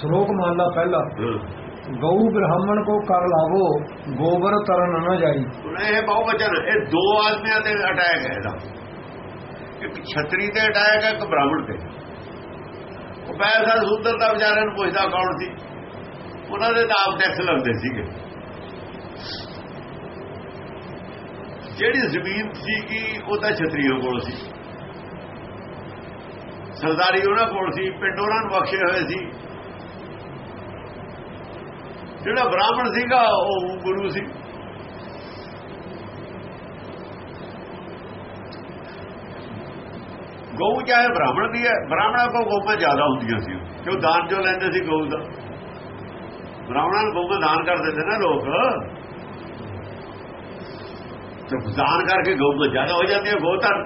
ਸ਼ਲੋਕ ਮਹਲਾ ਪਹਿਲਾ। ਗਊ ਬ੍ਰਾਹਮਣ ਕੋ ਕਰ ਲਾਵੋ ਗੋਬਰ ਤਰਨ ਨ ਜਾਈ। ਇਹ ਬਹੁ ਵਚਨ ਇਹ ਦੋ ਆਦਮੀਆਂ ਤੇ ਅਟੈਕ ਹੈ ਇਹਦਾ। ਇੱਕ ਛਤਰੀ ਤੇ ਅਟੈਕ ਹੈ ਇੱਕ ਬ੍ਰਾਹਮਣ ਤੇ। ਉਹ ਪੈਸਾ ਸੂਦਰ ਦਾ ਵਿਚਾਰਿਆਂ ਨੂੰ ਪੁੱਛਦਾ ਕੌਣ ਸੀ। ਉਹਨਾਂ ਦੇ ਤਾਂ ਆਪ ਟੈਕਸ ਲੱਗਦੇ ਸੀਗੇ। ਜਿਹੜੀ ਜ਼ਮੀਨ ਸੀਗੀ ਉਹ ਤਾਂ ਛਤਰੀਆਂ ਕੋਲ ਸੀ। ਸਰਦਾਰੀ ਉਹਨਾਂ ਕੋਲ ਸੀ ਪਿੰਡ ਉਹਨਾਂ ਨੂੰ ਬਖਸ਼ੇ ਹੋਏ ਸੀ। ਜਿਹੜਾ ਬ੍ਰਾਹਮਣ ਸੀਗਾ, ਉਹ ਗੁਰੂ ਸੀ। ਗਊ ਚਾਹੇ ਬ੍ਰਾਹਮਣ ਦੀ ਹੈ, ਬ੍ਰਾਹਮਣਾਂ ਕੋਲ ਗਊਆਂ ਜ਼ਿਆਦਾ ਹੁੰਦੀਆਂ ਸੀ। ਕਿਉਂ ਦਾਨ ਜੋ ਲੈਂਦੇ ਸੀ ਗਊ ਦਾ? ਬ੍ਰਾਹਮਣਾਂ ਨੂੰ ਗਊਆਂ ਦਾਨ ਕਰ ਦਿੰਦੇ ਨਾ ਲੋਕ। ਤੇ ਦਾਨ ਕਰਕੇ ਗਊਆਂ ਜ਼ਿਆਦਾ ਹੋ ਜਾਂਦੀਆਂ। ਗੋਧਨ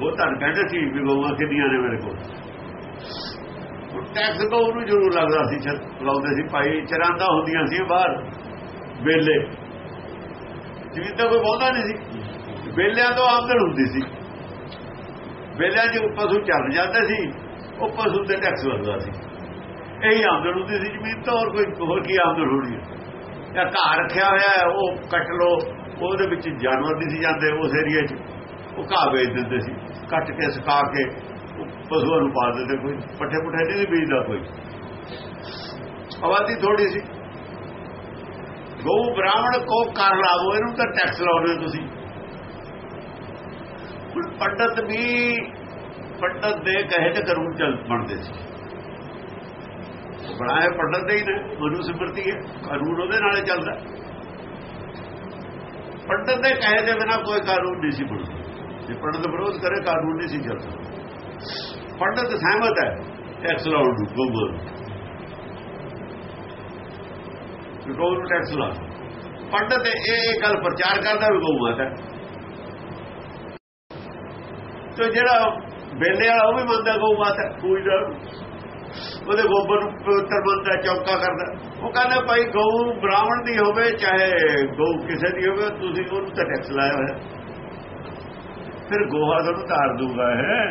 ਗੋਧਨ ਕਹਿੰਦੇ ਸੀ ਵੀ ਗਊਆਂ ਕਿੰਨੀਆਂ ਨੇ ਮੇਰੇ ਕੋਲ। ਟੈਕਸ ਗਊ ਨੂੰ ਜ਼ਰੂਰ ਲੱਗਦਾ ਸੀ ਲਾਉਂਦੇ ਸੀ, ਭਾਈ ਚਰਾਂਦਾ ਹੁੰਦੀਆਂ ਸੀ ਬਾਹਰ, ਵੇਲੇ। ਜਿਵੇਂ ਤਾਂ ਕੋਈ ਬਹੁਤਾ ਨਹੀਂ ਸੀ। ਵੇਲਿਆਂ ਤੋਂ ਆਮਦਨ ਹੁੰਦੀ ਸੀ। ਵੇਲਿਆਂ 'ਚ ਪਸ਼ੂ ਚੱਲ ਜਾਂਦੇ ਸੀ, ਉਹ ਪਸ਼ੂ ਤੇ ਟੈਕਸ ਲੱਗਦਾ ਸੀ। ਇਹੀ ਆਮਦਨ ਹੁੰਦੀ ਸੀ ਜ਼ਮੀਨ ਤੋਂ, ਹੋਰ ਕੋਈ, ਹੋਰ ਕੀ ਆਮਦਨ ਹੋਣੀ ਹੈ? ਜਾਂ ਘਾਹ ਰੱਖਿਆ ਹੋਇਆ ਹੈ, ਉਹ ਕੱਟ ਲੋ ਉਹਦੇ ਵਿੱਚ ਜਾਨਵਰ ਨਹੀਂ ਸੀ ਜਾਂਦੇ ਉਸ ਏਰੀਆ 'ਚ। ਉਹ ਘਾਹ ਵੇਚ ਦਿੰਦੇ ਸੀ, ਕੱਟ ਕੇ ਸੁਕਾ ਕੇ ਪਸ਼ੂਆਂ ਨੂੰ ਪਾ ਦਿੰਦੇ ਕੋਈ, ਪੱਠੇ ਪੁੱਠੇ ਨਹੀਂ ਬੀਜਦਾ ਕੋਈ। ਆਬਾਦੀ ਥੋੜੀ ਸੀ। ਗਊ ਬ੍ਰਾਹਮਣ ਕੋ ਕਰ ਲਾਵੋ, ਇਹਨੂੰ ਤਾਂ ਟੈਕਸ ਲਾਉਣੇ ਤੁਸੀਂ। ਹੁਣ ਪੰਡਤ ਵੀ ਪੰਡਤ ਦੇ ਕਹੇ ਤੇ ਕਾਨੂੰਨ ਚੱਲ ਬਣਦੇ ਸੀ। ਬਣਾਏ ਪੰਡਤ ਦੇ ਹੀ ਨੇ, ਮਨੂ ਸਿਮਰਤੀ ਹੈ, ਕਾਨੂੰਨ ਉਹਦੇ ਨਾਲ ਚੱਲਦਾ। ਪੰਡਤ ਦੇ ਕਹੇ ਦੇ ਬਿਨਾ ਕੋਈ ਕਾਨੂੰਨ ਨਹੀਂ ਸੀ ਬਣਦਾ। ਜੇ ਪੰਡਤ ਵਿਰੋਧ ਕਰੇ, ਕਾਨੂੰਨ ਨਹੀਂ ਸੀ ਚੱਲਦਾ। ਪੰਡਤ ਸਹਿਮਤ ਹੈ ਟੈਕਸ ਲਾਉਣ ਨੂੰ ਗਊ ਨੂੰ। ਗਊ ਨੂੰ ਟੈਕਸ ਲਾ ਪੰਡਤ ਇਹ ਗੱਲ ਪ੍ਰਚਾਰ ਕਰਦਾ ਵੀ ਗਊ ਮਾਤਾ ਤੇ ਜਿਹੜਾ ਬੇਲੇ ਵਾਲਾ ਉਹ ਵੀ ਮੰਨਦਾ ਗਊ ਮਾਤਾ ਪੂਜਦਾ ਉਹਦੇ ਗੋਬਰ ਨੂੰ ਪਵਿੱਤਰ ਮੰਨਦਾ, ਚੌਕਾ ਕਰਦਾ। ਉਹ ਕਹਿੰਦਾ ਭਾਈ ਗਊ ਬ੍ਰਾਹਮਣ ਦੀ ਹੋਵੇ, ਚਾਹੇ ਗਊ ਕਿਸੇ ਦੀ ਹੋਵੇ, ਤੁਸੀਂ ਉਹਨੂੰ ਤਾਂ ਟੈਕਸ ਲਾਇਆ ਹੋਇਆ। ਫਿਰ ਗੋਹਾ ਤੁਹਾਨੂੰ ਧਾਰ ਦੂਗਾ ਹੈ।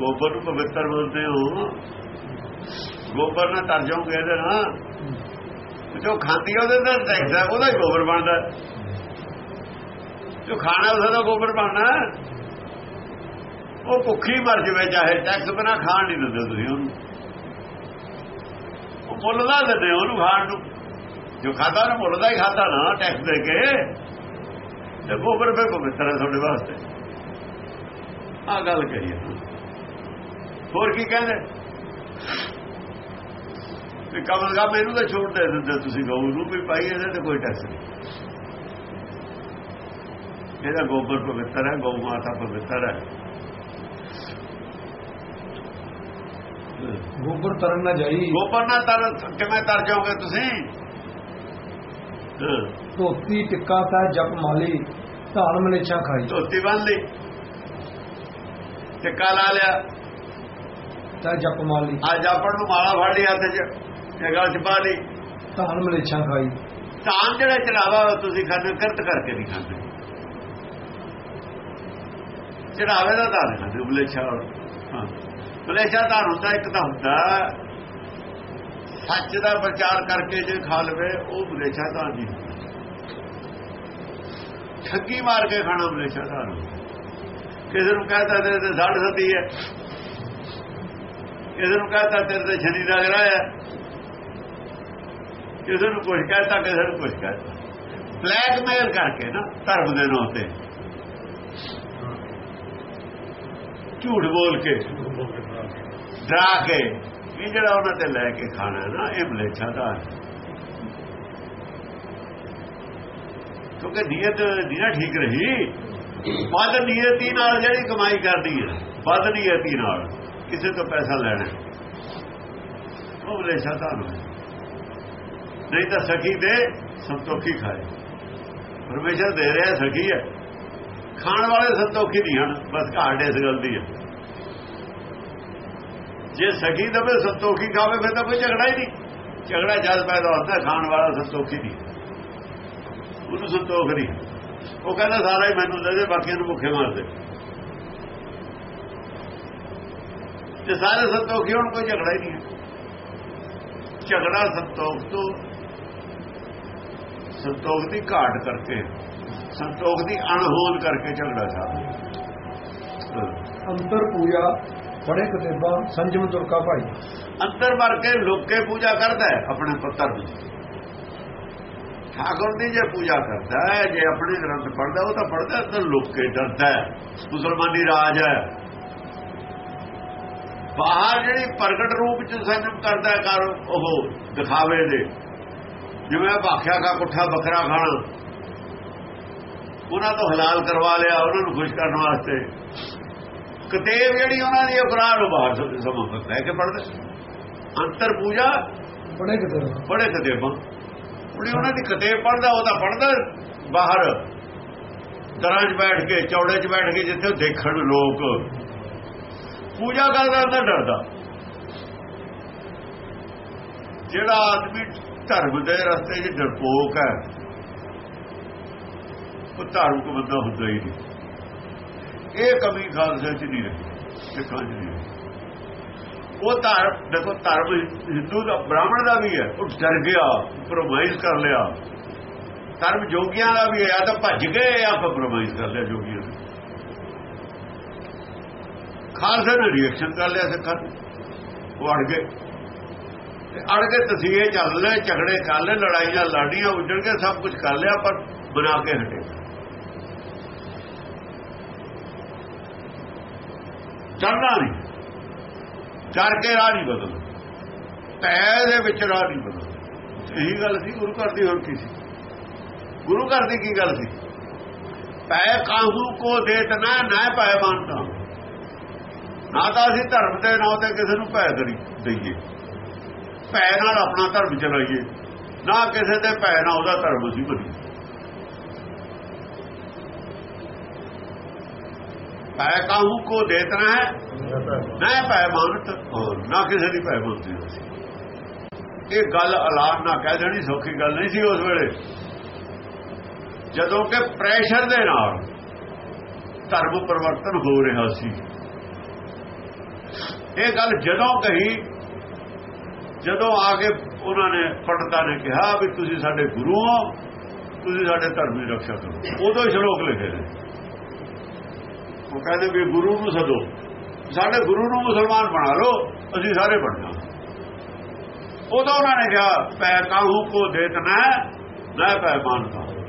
ਗੋਬਰ ਨੂੰ ਪਵਿੱਤਰ ਬੋਲਦੇ ਹੋ। ਗੋਬਰ ਨਾਲ ਤਰ ਜਾਓਗੇ ਇਹਦੇ ਨਾਲ। ਜੋ ਖਾਂਦੀ ਉਹਦੇ ਨਾਲ ਟੈਕਸ ਉਹਦਾ ਹੀ ਗੋਬਰ ਬਣਦਾ ਜੋ ਖਾਣਾ ਉਹਦਾ ਗੋਬਰ ਬਣਨਾ ਉਹ ਭੁੱਖੀ ਮਰ ਜਵੇ, ਚਾਹੇ ਟੈਕਸ ਬਿਨਾ ਖਾਣ ਨਹੀਂ ਦਿੰਦੇ ਤੁਸੀਂ ਉਹਨੂੰ। ਉਹ ਮੁੱਲ ਦਾ ਦਿੰਦੇ ਉਹਨੂੰ ਖਾਣ ਨੂੰ। ਜੋ ਖਾਦਾ ਨਾ ਮੁੱਲਦਾ ਹੀ ਖਾਦਾ ਨਾ, ਟੈਕਸ ਦੇ ਕੇ। ਤੇ ਗੋਬਰ ਫਿਰ ਪਵਿੱਤਰ ਹੈ ਤੁਹਾਡੇ ਵਾਸਤੇ। ਆ ਗੱਲ ਕਰੀਏ। ਹੋਰ ਕੀ ਕਹਿੰਦੇ? ਵੀ ਕਮਲ ਗਾ ਮੈਨੂੰ ਤਾਂ ਛੋੜ ਦੇ ਦਿੰਦੇ ਤੁਸੀਂ ਗਊ ਨੂੰ ਵੀ ਪਾਈ ਇਹਦੇ ਤੇ ਕੋਈ ਟੈਕਸ ਨਹੀਂ। ਇਹਦਾ ਗੋਬਰ ਪਵਿੱਤਰ ਹੈ ਗਊ ਮਾਤਾ ਪਵਿੱਤਰ ਹੈ। ਗੋਬਰ ਤਰਨ ਨ ਜਾਈ। ਗੋਬਰ ਨਾਲ ਤਰ ਕਿਵੇਂ ਤਰ ਜਾਓਗੇ ਤੁਸੀਂ? ਧੋਤੀ ਟਿੱਕਾ ਤੈ ਜਪ ਮਾਲੀ ਧਾਨ ਮਲੇਛਾ ਖਾਈ। ਧੋਤੀ ਬੰਨ ਲਈ। ਟਿੱਕਾ ਲਾ ਲਿਆ। ਤੈ ਜਪ ਮਾਲੀ ਅੱਜ ਆਪਣ ਨੂੰ ਮਾਲਾ ਫੜ ਲਿਆ 'ਚ ਇਹ ਗੱਲ 'ਚ ਪਾ ਲਈ। ਧਾਨ ਮਲੇਛਾ ਖਾਈ। ਧਾਨ ਜਿਹੜਾ ਚੜਾਵਾ ਤੁਸੀਂ ਖਾਂਦੇ ਕਿਰਤ ਕਰਕੇ ਨਹੀਂ ਖਾਂਦੇ। ਚੜਾਵੇ ਦਾ ਧਾਨ ਖਾਂਦੇ ਬਲੇਛਾ ਹਾਂ। ਬਲੇਛਾ ਧਾਨ ਹੁੰਦਾ ਇੱਕ ਤਾਂ ਹੁੰਦਾ ਸੱਚ ਦਾ ਪ੍ਰਚਾਰ ਕਰਕੇ ਜੇ ਖਾ ਲਵੇ ਉਹ ਬਲੇਛਾ ਧਾਨ ਨਹੀਂ। ਠੱਗੀ ਮਾਰ ਕੇ ਖਾਣਾ ਬਲੇਛਾ ਧਾਨ। ਕਿਸੇ ਨੂੰ ਕਹਤਾ ਤੇ ਸਾਢ ਸਤੀ ਹੈ। ਕਿਸੇ ਨੂੰ ਕਹਤਾ ਤੇਰੇ ਤੇ ਸ਼ਨੀ ਦਾ ਗਰਾ ਹੈ। ਕਿਸੇ ਨੂੰ ਕੁਝ ਕਹਤਾ ਕਿਸੇ ਨੂੰ ਕੁਝ ਕਹਤਾ ਬਲੈਕਮੇਲ ਕਰਕੇ ਨਾ, ਧਰਮ ਦੇ ਨਾਂ ਤੇ। ਝੂਠ ਬੋਲ ਕੇ, ਡਰਾ ਕੇ, ਇਹ ਜਿਹੜਾ ਉਹਨਾਂ ਤੇ ਲੈ ਕੇ ਖਾਣਾ ਨਾ, ਇਹ ਮਲੇਛਾ ਦਾ ਕਿਉਂਕਿ ਨੀਅਤ ਨਹੀਂ ਠੀਕ ਰਹੀ। ਬਦ ਨੀਅਤੀ ਨਾਲ ਜਿਹੜੀ ਕਮਾਈ ਕਰਦੀ ਹੈ, ਵੱਧ ਨੀਅਤੀ ਨਾਲ। ਕਿਸੇ ਤੋਂ ਪੈਸਾ ਲੈਣਾ ਉਹ ਮਲੇਛਾ ਤੁਹਾਨੂੰ ਨਹੀਂ ਤਾਂ ਸਖੀ ਦੇ ਸੰਤੋਖੀ ਖਾਏ। ਪਰਮੇਸ਼ਰ ਦੇ ਰਿਹਾ ਸਖੀ ਹੈ। ਖਾਣ ਵਾਲੇ ਸੰਤੋਖੀ ਨਹੀਂ ਹਨ, ਬਸ ਘਾਟ ਇਸ ਗੱਲ ਦੀ ਹੈ। ਜੇ ਸਖੀ ਦਵੇ, ਸੰਤੋਖੀ ਖਾਵੇ, ਫਿਰ ਤਾਂ ਕੋਈ ਝਗੜਾ ਹੀ ਨਹੀਂ। ਝਗੜਾ ਜਦ ਪੈਦਾ ਹੁੰਦਾ, ਖਾਣ ਵਾਲਾ ਸੰਤੋਖੀ ਨਹੀਂ। ਉਹਨੂੰ ਸੰਤੋਖ ਨਹੀਂ। ਉਹ ਕਹਿੰਦਾ, ਸਾਰਾ ਹੀ ਮੈਨੂੰ ਦੇ ਦੇ, ਬਾਕੀਆਂ ਨੂੰ ਭੁੱਖੇ ਮਾਰ ਦੇ। ਤੇ ਸਾਰੇ ਸੰਤੋਖੀ ਹੁਣ ਕੋਈ ਝਗੜਾ ਹੀ ਨਹੀਂ ਹੈ। ਝਗੜਾ ਸੰਤੋਖ ਤੋਂ ਸੰਤੋਖ ਦੀ ਘਾਟ ਕਰਕੇ ਸੰਤੋਖ ਦੀ ਅਣਹੋਂਦ ਕਰਕੇ ਝਗੜਾ ਸਾਹ ਅੰਤਰ ਪੂਜਾ ਬੜੇ ਕਤੇਬਾ ਸੰਜਮ ਤੁਰਕਾ ਭਾਈ। ਅੰਦਰ ਵਰ ਕੇ ਲੋਕੇ ਪੂਜਾ ਕਰਦਾ ਹੈ ਆਪਣੇ ਪੁੱਤਰ ਦੀ। ਠਾਕੁਰ ਦੀ ਜੇ ਪੂਜਾ ਕਰਦਾ ਹੈ ਜੇ ਆਪਣੇ ਗ੍ਰੰਥ ਪੜਦਾ ਉਹ ਤਾਂ ਪੜਦਾ ਤਾਂ ਲੋਕੇ ਡਰਦਾ ਹੈ। ਮੁਸਲਮਾਨੀ ਰਾਜ ਹੈ। ਬਾਹਰ ਜਿਹੜੀ ਪ੍ਰਗਟ ਰੂਪ ਚ ਸੰਜਮ ਕਰਦਾ ਕਰ ਉਹ ਦਿਖਾਵੇ ਦੇ। ਜਿਵੇਂ ਬਾਖਿਆ ਦਾ ਕੁੱਠਾ ਬੱਕਰਾ ਖਾਣਾ। ਉਹਨਾਂ ਤੋਂ ਹਲਾਲ ਕਰਵਾ ਲਿਆ ਉਹਨਾਂ ਨੂੰ ਖੁਸ਼ ਕਰਨ ਵਾਸਤੇ। ਕਤੇਬ ਜਿਹੜੀ ਉਹਨਾਂ ਦੀ ਇਕਰਾਰ ਉਹ ਬਾਹਰ ਸਮਝ ਲੈ ਕੇ ਪੜਦੇ ਅੰਤਰ ਪੂਜਾ ਬੜੇ ਕਤੇਬਾ। ਬੜੇ ਕਤੇਬਾਂ। ਉਹਨੇ ਉਹਨਾਂ ਦੀ ਕਤੇਬ ਪੜਦਾ ਉਹ ਤਾਂ ਪੜਦਾ ਬਾਹਰ। ਦਰਾਂ 'ਚ ਬੈਠ ਕੇ ਚੌੜੇ 'ਚ ਬੈਠ ਕੇ ਜਿੱਥੇ ਦੇਖਣ ਲੋਕ। ਪੂਜਾ ਕਰਦਾ ਤਾਂ ਡਰਦਾ। ਜਿਹੜਾ ਆਦਮੀ ਧਰਮ ਦੇ ਰਸਤੇ 'ਚ ਡਰਪੋਕ ਹੈ, ਉਹ ਧਾਰਮਿਕ ਬੰਦਾ ਹੁੰਦਾ ਹੀ ਨਹੀਂ। ਇਹ ਕਮੀ ਖਾਲਸੇ 'ਚ ਨਹੀਂ ਰਹੀ ਸਿੱਖਾਂ 'ਚ ਨਹੀਂ ਰਹੀ ਉਹ ਧਰਮ, ਦੇਖੋ, ਧਰਮ ਹਿੰਦੂ ਦਾ, ਬ੍ਰਾਹਮਣ ਦਾ ਵੀ ਹੈ, ਉਹ ਡਰ ਗਿਆ ਕੰਪਰੋਮਾਈਜ਼ ਕਰ ਲਿਆ। ਧਰਮ ਜੋਗੀਆਂ ਦਾ ਵੀ ਹੈ ਤਾਂ ਭੱਜ ਗਏ ਆ ਕੰਪਰੋਮਾਈਜ਼ ਕਰ ਲਿਆ ਜੋਗੀਆਂ ਨੇ ਖਾਲਸੇ ਨੇ ਰਿਐਕਸ਼ਨ ਕਰ ਲਿਆ ਸਿੱਖਾਂ ਨੇ। ਉਹ ਅੜ ਗਏ। ਤੇ ਅੜ ਕੇ ਤਸੀਹੇ ਚੱਲ ਲਏ, ਝਗੜੇ ਕਰ ਲਏ, ਲੜਾਈਆਂ ਲਾਡੀਆਂ ਉੱਜੜ ਕੇ ਸਭ ਕੁਝ ਕਰ ਲਿਆ, ਪਰ ਬਣਾ ਕੇ ਹਟੇ। ਚੜਨਾ ਨਹੀਂ। ਡਰ ਕੇ ਰਾਹ ਨਹੀਂ ਬਦਲ ਪੈ ਦੇ ਵਿੱਚ ਰਾਹ ਨਹੀਂ ਬਦਲ ਇਹੀ ਗੱਲ ਸੀ, ਗੁਰੂ ਘਰ ਦੀ ਹੋਰ ਕੀ ਸੀ? ਗੁਰੂ ਘਰ ਦੀ ਕੀ ਗੱਲ ਸੀ? ਪੈ ਕਾਹੂ ਕੋ ਦੇਤ ਨਾ ਨਾ ਪੈ ਮੰਨਦਾ ਨਾ ਤਾਂ ਅਸੀਂ ਧਰਮ ਦੇ ਨਾਂ ਤੇ ਕਿਸੇ ਨੂੰ ਭੈ ਕਰੀ ਦਈਏ। ਭੈ ਨਾਲ ਆਪਣਾ ਧਰਮ ਚਲਾਈਏ। ਨਾ ਕਿਸੇ ਦੇ ਭੈ ਨਾਲ ਉਹਦਾ ਧਰਮ ਅਸੀਂ ਬਣੀ ਪੈ ਕਾਹੂ ਕੋ ਦੇਤਨਾ ਹੈ। ਨਾ ਪੈ ਮੰਨਤ। ਨਾ ਕਿਸੇ ਦੀ ਪੈ ਮੰਨਦੀ ਅਸੀਂ ਇਹ ਗੱਲ ਐਲਾਨ ਨਾ ਕਹਿ ਦੇਣੀ, ਸੌਖੀ ਗੱਲ ਨਹੀਂ ਸੀ ਉਸ ਵੇਲੇ। ਜਦੋਂ ਕਿ ਪ੍ਰੈਸ਼ਰ ਦੇ ਨਾਲ ਧਰਮ ਪਰਿਵਰਤਨ ਹੋ ਰਿਹਾ ਸੀ। ਇਹ ਗੱਲ ਜਦੋਂ ਕਹੀ, ਜਦੋਂ ਆ ਕੇ ਉਹਨਾਂ ਨੇ ਪੰਡਤਾਂ ਨੇ ਕਿਹਾ ਵੀ ਤੁਸੀਂ ਸਾਡੇ ਗੁਰੂ ਹੋ, ਤੁਸੀਂ ਸਾਡੇ ਧਰਮ ਦੀ ਰੱਖਿਆ ਕਰੋ। ਉਦੋਂ ਹੀ ਸ਼ਲੋਕ ਲਿਖੇ ਨੇ। ਉਹ ਕਹਿੰਦੇ ਵੀ ਗੁਰੂ ਨੂੰ ਸਦੋ। ਸਾਡੇ ਗੁਰੂ ਨੂੰ ਮੁਸਲਮਾਨ ਬਣਾ ਲਓ, ਅਸੀਂ ਸਾਰੇ ਬਣਨਾ। ਉਦੋਂ ਉਹਨਾਂ ਨੇ ਕਿਹਾ, ਪੈ ਕਾਹੂ ਕੋ ਦੇਤਨਾ ਨਾ ਪੈ ਮਾਨਤਾ